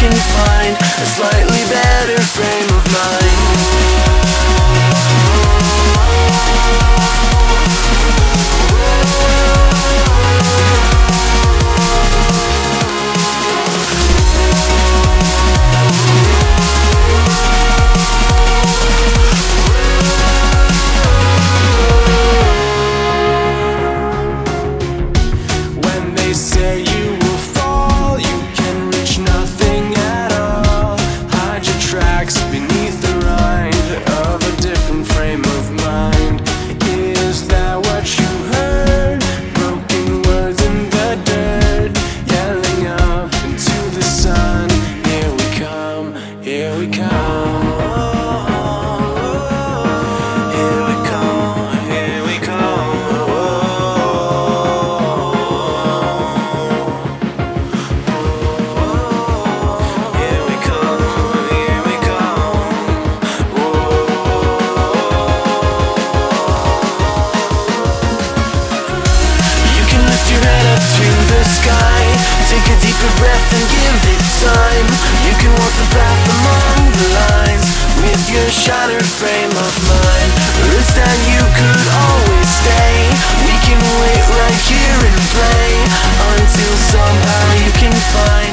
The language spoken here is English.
can find a slightly better path among the lines With your shattered frame of mind. You could always stay. We can wait right here and play Until somehow you can find